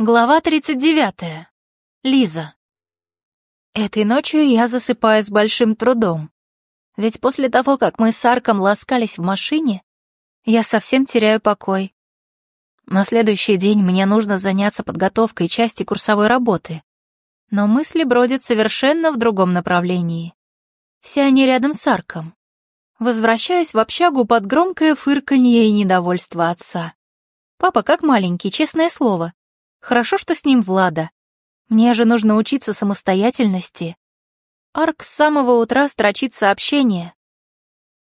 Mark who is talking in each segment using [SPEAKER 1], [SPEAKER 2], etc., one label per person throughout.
[SPEAKER 1] Глава 39. Лиза. Этой ночью я засыпаю с большим трудом. Ведь после того, как мы с Арком ласкались в машине, я совсем теряю покой. На следующий день мне нужно заняться подготовкой части курсовой работы. Но мысли бродят совершенно в другом направлении. Все они рядом с Арком. Возвращаюсь в общагу под громкое фырканье и недовольство отца. Папа как маленький, честное слово. Хорошо, что с ним Влада. Мне же нужно учиться самостоятельности. Арк с самого утра строчит сообщение.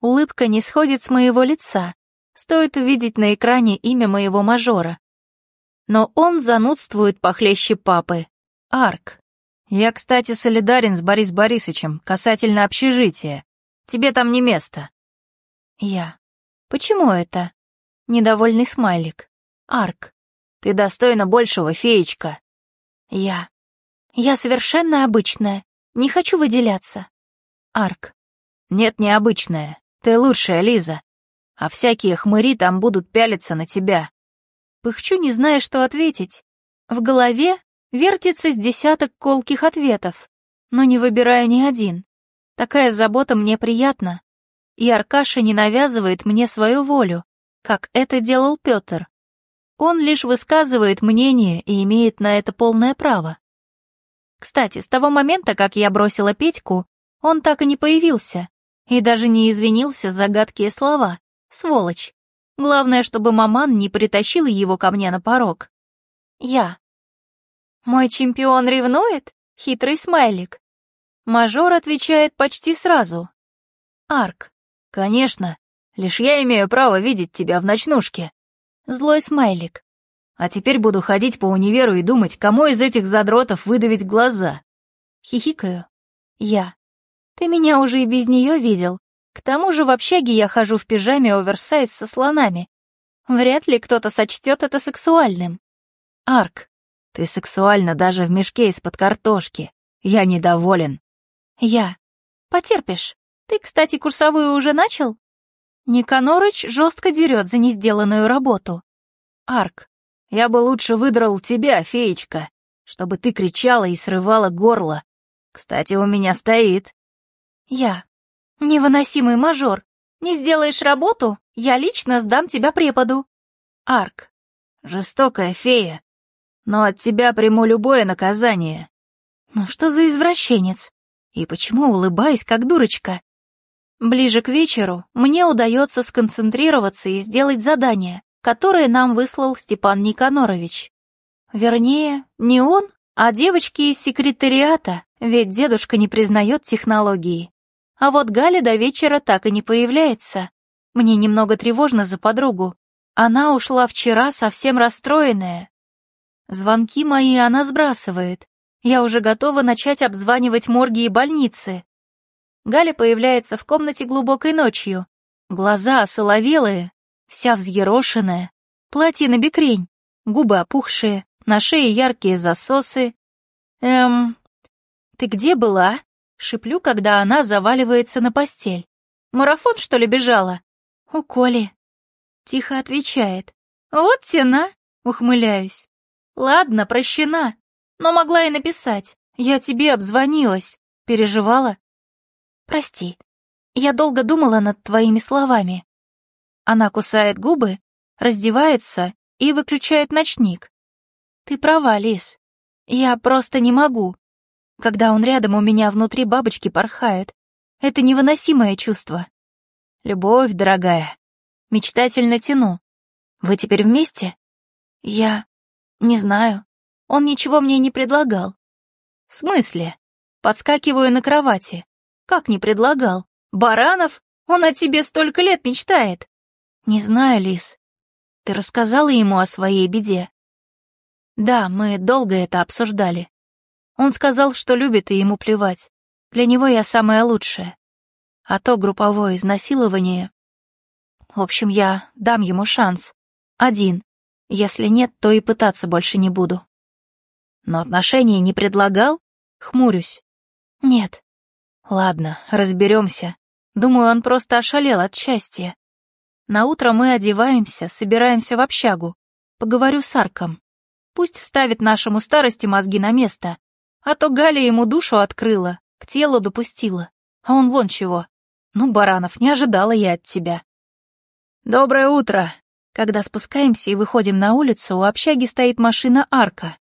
[SPEAKER 1] Улыбка не сходит с моего лица. Стоит увидеть на экране имя моего мажора. Но он занудствует похлеще папы. Арк. Я, кстати, солидарен с Борис Борисовичем касательно общежития. Тебе там не место. Я. Почему это? Недовольный смайлик. Арк. Ты достойна большего, феечка. Я. Я совершенно обычная. Не хочу выделяться. Арк. Нет, необычная. Ты лучшая, Лиза. А всякие хмыри там будут пялиться на тебя. Пыхчу, не зная, что ответить. В голове вертится с десяток колких ответов, но не выбираю ни один. Такая забота мне приятна. И Аркаша не навязывает мне свою волю, как это делал Петр. Он лишь высказывает мнение и имеет на это полное право. Кстати, с того момента, как я бросила Петьку, он так и не появился и даже не извинился за гадкие слова. Сволочь. Главное, чтобы маман не притащил его ко мне на порог. Я. Мой чемпион ревнует? Хитрый смайлик. Мажор отвечает почти сразу. Арк. Конечно. Лишь я имею право видеть тебя в ночнушке. Злой смайлик. А теперь буду ходить по универу и думать, кому из этих задротов выдавить глаза. Хихикаю. Я. Ты меня уже и без нее видел. К тому же в общаге я хожу в пижаме оверсайз со слонами. Вряд ли кто-то сочтет это сексуальным. Арк. Ты сексуальна даже в мешке из-под картошки. Я недоволен. Я. Потерпишь. Ты, кстати, курсовую уже начал? Никанорыч жестко дерет за несделанную работу. Арк, я бы лучше выдрал тебя, феечка, чтобы ты кричала и срывала горло. Кстати, у меня стоит. Я. Невыносимый мажор. Не сделаешь работу, я лично сдам тебя преподу. Арк. Жестокая фея. Но от тебя приму любое наказание. Ну что за извращенец? И почему улыбаюсь, как дурочка? Ближе к вечеру мне удается сконцентрироваться и сделать задание, которое нам выслал Степан Никанорович. Вернее, не он, а девочки из секретариата, ведь дедушка не признает технологии. А вот Галя до вечера так и не появляется. Мне немного тревожно за подругу. Она ушла вчера совсем расстроенная. Звонки мои она сбрасывает. Я уже готова начать обзванивать морги и больницы. Галя появляется в комнате глубокой ночью. Глаза осоловелые, вся взъерошенная, платье на бекрень, губы опухшие, на шее яркие засосы. Эм, ты где была? Шиплю, когда она заваливается на постель. Марафон, что ли, бежала? У Коли. Тихо отвечает. Вот тена, ухмыляюсь. Ладно, прощена. Но могла и написать. Я тебе обзвонилась. Переживала? Прости, я долго думала над твоими словами. Она кусает губы, раздевается и выключает ночник. Ты права, Лис. Я просто не могу. Когда он рядом, у меня внутри бабочки порхают. Это невыносимое чувство. Любовь, дорогая. Мечтательно тяну. Вы теперь вместе? Я... не знаю. Он ничего мне не предлагал. В смысле? Подскакиваю на кровати. Как не предлагал? Баранов? Он о тебе столько лет мечтает. Не знаю, Лис. Ты рассказала ему о своей беде? Да, мы долго это обсуждали. Он сказал, что любит и ему плевать. Для него я самая лучшая. А то групповое изнасилование... В общем, я дам ему шанс. Один. Если нет, то и пытаться больше не буду. Но отношения не предлагал? Хмурюсь. Нет. Ладно, разберемся. Думаю, он просто ошалел от счастья. На утро мы одеваемся, собираемся в общагу. Поговорю с Арком. Пусть вставит нашему старости мозги на место. А то Галя ему душу открыла, к телу допустила. А он вон чего. Ну, Баранов, не ожидала я от тебя. Доброе утро. Когда спускаемся и выходим на улицу, у общаги стоит машина Арка.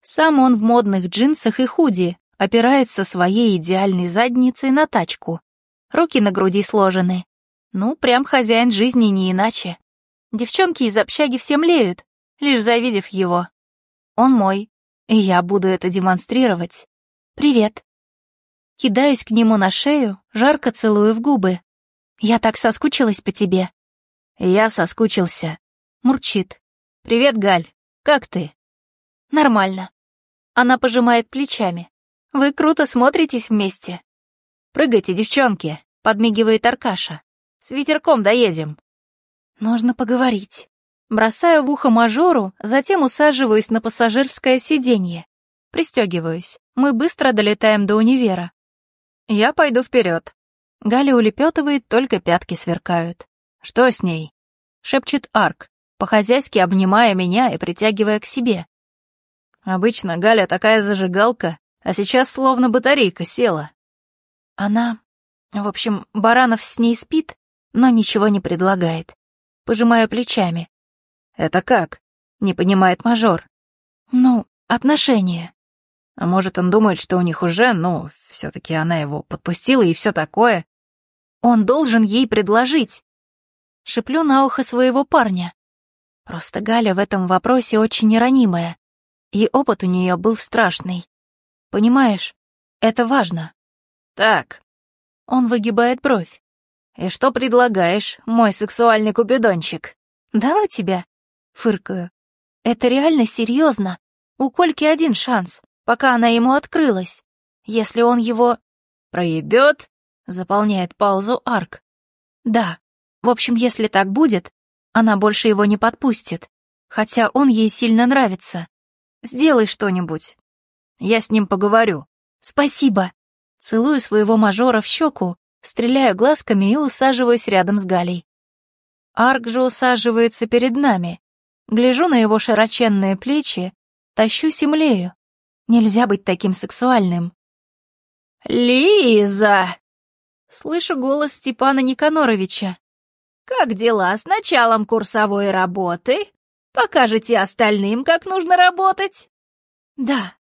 [SPEAKER 1] Сам он в модных джинсах и худи, опирается своей идеальной задницей на тачку. Руки на груди сложены. Ну, прям хозяин жизни не иначе. Девчонки из общаги все млеют, лишь завидев его. Он мой, и я буду это демонстрировать. Привет. Кидаюсь к нему на шею, жарко целую в губы. Я так соскучилась по тебе. Я соскучился. Мурчит. Привет, Галь. Как ты? Нормально. Она пожимает плечами. Вы круто смотритесь вместе. Прыгайте, девчонки, подмигивает Аркаша. С ветерком доедем. Нужно поговорить. Бросаю в ухо мажору, затем усаживаюсь на пассажирское сиденье. Пристегиваюсь. Мы быстро долетаем до универа. Я пойду вперед. Галя улепетывает, только пятки сверкают. Что с ней? Шепчет Арк, по-хозяйски обнимая меня и притягивая к себе. Обычно Галя такая зажигалка, а сейчас словно батарейка села. Она... В общем, Баранов с ней спит, но ничего не предлагает. Пожимаю плечами. «Это как?» — не понимает мажор. «Ну, отношения». А может, он думает, что у них уже, ну, все-таки она его подпустила и все такое. Он должен ей предложить. Шеплю на ухо своего парня. Просто Галя в этом вопросе очень ранимая, и опыт у нее был страшный. Понимаешь, это важно. Так. Он выгибает бровь. И что предлагаешь, мой сексуальный купидончик? Да ну тебя. Фыркаю. Это реально серьезно. У Кольки один шанс, пока она ему открылась. Если он его... Проебет? Заполняет паузу Арк. Да. В общем, если так будет, она больше его не подпустит. Хотя он ей сильно нравится. Сделай что-нибудь. Я с ним поговорю. Спасибо. Целую своего мажора в щеку, стреляю глазками и усаживаюсь рядом с Галей. Арк же усаживается перед нами. Гляжу на его широченные плечи, тащусь и млею. Нельзя быть таким сексуальным. «Лиза!» Слышу голос Степана Никаноровича. «Как дела с началом курсовой работы? Покажете остальным, как нужно работать?» «Да».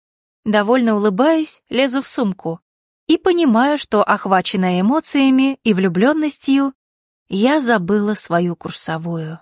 [SPEAKER 1] Довольно улыбаюсь, лезу в сумку и понимаю, что, охваченная эмоциями и влюбленностью, я забыла свою курсовую.